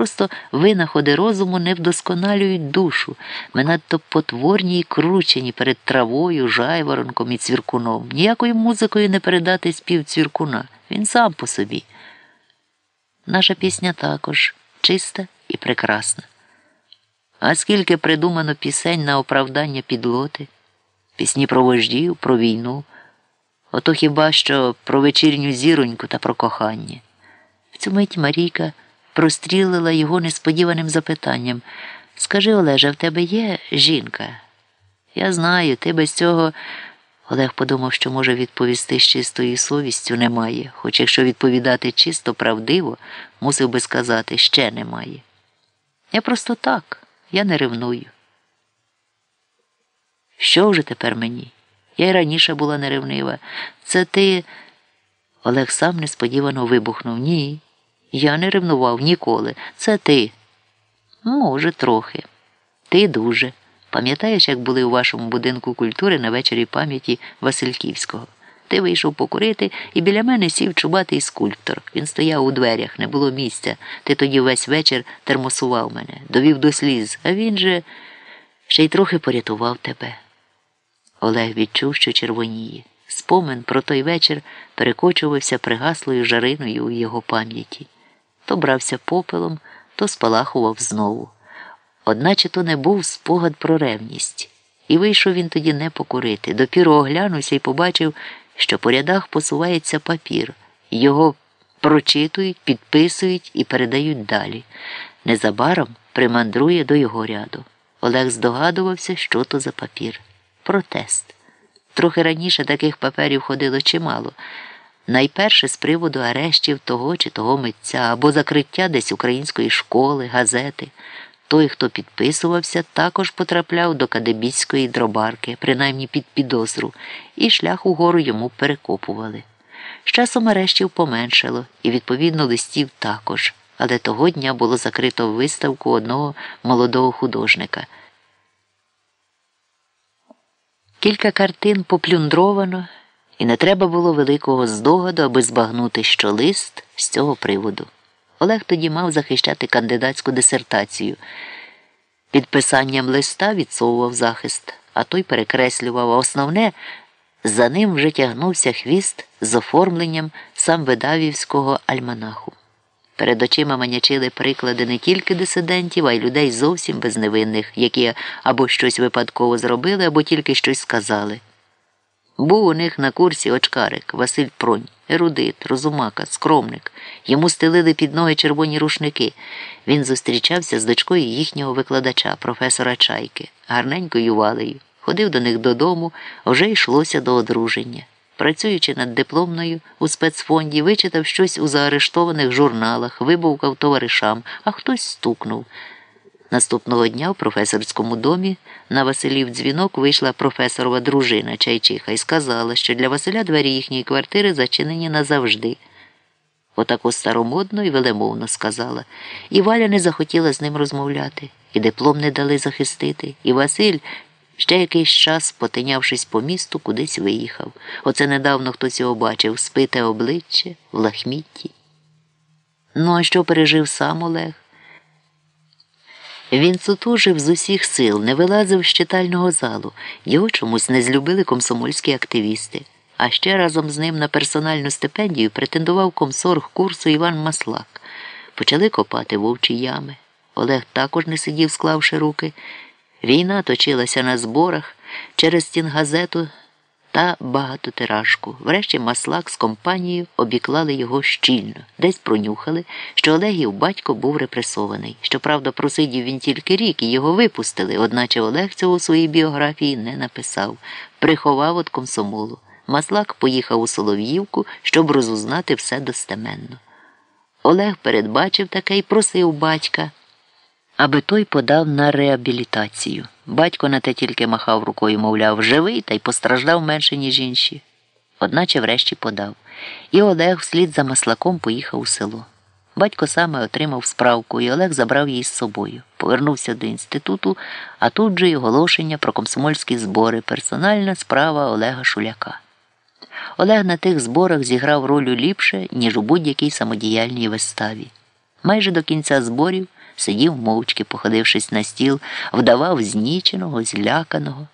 Просто винаходи розуму не вдосконалюють душу. Ми надто потворні й кручені перед травою, жайворонком і цвіркуном. Ніякою музикою не передати спів цвіркуна. Він сам по собі. Наша пісня також чиста і прекрасна. А скільки придумано пісень на оправдання підлоти, пісні про вождів, про війну, ото хіба що про вечірню зіроньку та про кохання. В цю мить Марійка прострілила його несподіваним запитанням Скажи, Олеже, в тебе є жінка? Я знаю, ти без цього. Олег подумав, що може відповісти з чистою совістю немає, хоч якщо відповідати чисто правдиво, мусив би сказати ще немає. Я просто так, я не ревную. Що вже тепер мені? Я й раніше була неревнива. Це ти. Олег сам несподівано вибухнув. Ні. Я не ревнував ніколи. Це ти. Може, трохи. Ти дуже. Пам'ятаєш, як були у вашому будинку культури на вечорі пам'яті Васильківського? Ти вийшов покурити, і біля мене сів чубатий скульптор. Він стояв у дверях, не було місця. Ти тоді весь вечір термосував мене, довів до сліз, а він же ще й трохи порятував тебе. Олег відчув, що червоніє. Спомин про той вечір перекочувався пригаслою жариною у його пам'яті. То брався попелом, то спалахував знову. Одначе то не був спогад про ревність. І вийшов він тоді не покурити. Допіру оглянувся і побачив, що по рядах посувається папір. Його прочитують, підписують і передають далі. Незабаром примандрує до його ряду. Олег здогадувався, що то за папір. Протест. Трохи раніше таких паперів ходило чимало. Найперше з приводу арештів того чи того митця або закриття десь української школи, газети. Той, хто підписувався, також потрапляв до кадебіської дробарки, принаймні під підозру, і шлях угору йому перекопували. З часом арештів поменшало, і, відповідно, листів також, але того дня було закрито виставку одного молодого художника. Кілька картин поплюндровано, і не треба було великого здогаду, аби збагнути, що лист з цього приводу. Олег тоді мав захищати кандидатську дисертацію. Підписанням листа відсовував захист, а той перекреслював, а основне, за ним вже тягнувся хвіст з оформленням самвидавівського альманаху. Перед очима манячили приклади не тільки дисидентів, а й людей зовсім безневинних, які або щось випадково зробили, або тільки щось сказали. Був у них на курсі очкарик Василь Пронь, ерудит, розумака, скромник. Йому стелили під ноги червоні рушники. Він зустрічався з дочкою їхнього викладача, професора Чайки, гарненькою валею. Ходив до них додому, вже йшлося до одруження. Працюючи над дипломною у спецфонді, вичитав щось у заарештованих журналах, вибувкав товаришам, а хтось стукнув. Наступного дня в професорському домі на Василів дзвінок вийшла професорова дружина Чайчиха і сказала, що для Василя двері їхньої квартири зачинені назавжди. Отако старомодно і велемовно сказала. І Валя не захотіла з ним розмовляти, і диплом не дали захистити, і Василь. Ще якийсь час, потинявшись по місту, кудись виїхав. Оце недавно хтось його бачив спите обличчя в лахмітті. Ну, а що пережив сам Олег? Він сутужив з усіх сил, не вилазив з читального залу. Його чомусь не злюбили комсомольські активісти. А ще разом з ним на персональну стипендію претендував комсорг курсу Іван Маслак. Почали копати вовчі ями. Олег також не сидів, склавши руки. Війна точилася на зборах через стінгазету та багатотиражку. Врешті маслак з компанією обіклали його щільно, десь пронюхали, що Олегів батько був репресований. Щоправда, просидів він тільки рік і його випустили, одначе Олег цього у своїй біографії не написав, приховав від комсомолу. Маслак поїхав у Солов'ївку, щоб розузнати все достеменно. Олег передбачив таке й просив батька аби той подав на реабілітацію. Батько на те тільки махав рукою, мовляв, живий та й постраждав менше, ніж інші. Одначе врешті подав. І Олег вслід за маслаком поїхав у село. Батько саме отримав справку, і Олег забрав її з собою. Повернувся до інституту, а тут же й оголошення про комсомольські збори, персональна справа Олега Шуляка. Олег на тих зборах зіграв роль ліпше, ніж у будь-якій самодіяльній виставі. Майже до кінця зборів сидів мовчки, походившись на стіл, вдавав зніченого, зляканого.